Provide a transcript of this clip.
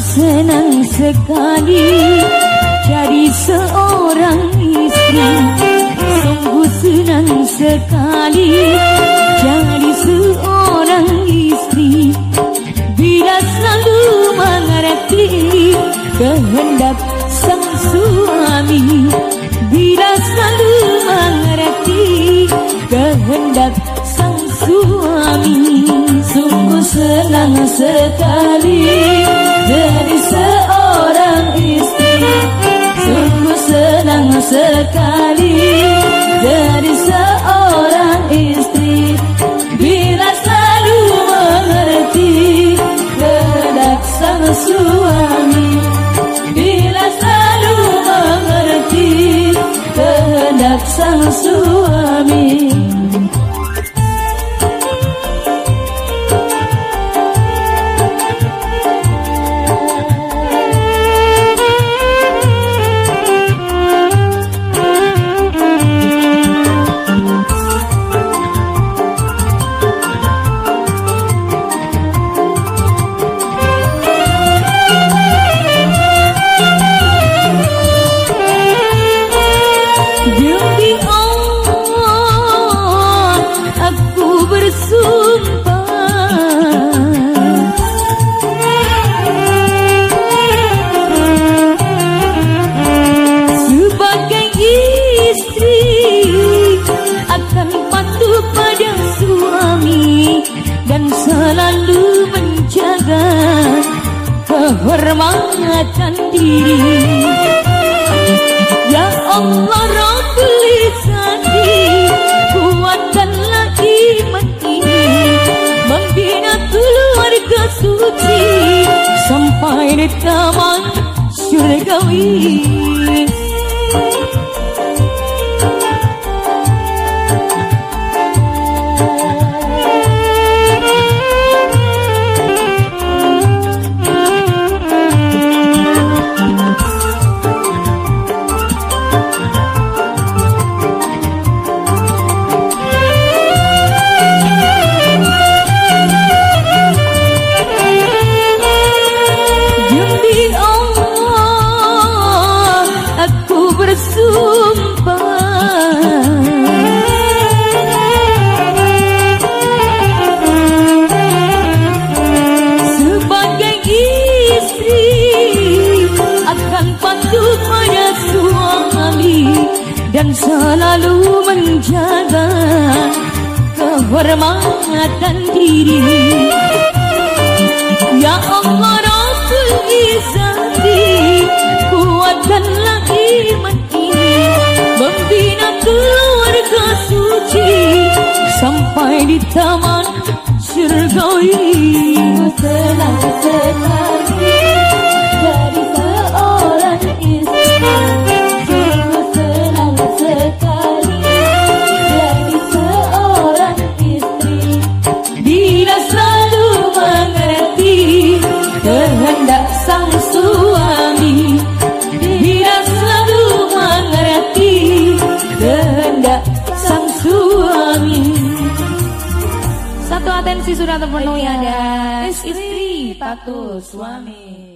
senang sekali jadi seorang istri Sungguh senang sekali jadi seorang istri Bila selalu mengerti kehendak sang suami Bila selalu mengerti kehendak sang suami. Sungguh senang sekali jadi seorang istri. Sungguh senang sekali jadi seorang istri. Bila selalu mengerti kehendak sang suami. Bila selalu mengerti kehendak sang suami kehormatan diri Ya Allah Rabbul Izzati Kuatkanlah iman ini. Membina keluarga suci Sampai di taman syurgawi dan selalu menjaga kehormatan diri. Ya Allah Rabbul Izzati Kuatkanlah iman ini Membina keluarga suci Sampai di taman Satu atensi sudah terpenuhi ada istri patuh suami.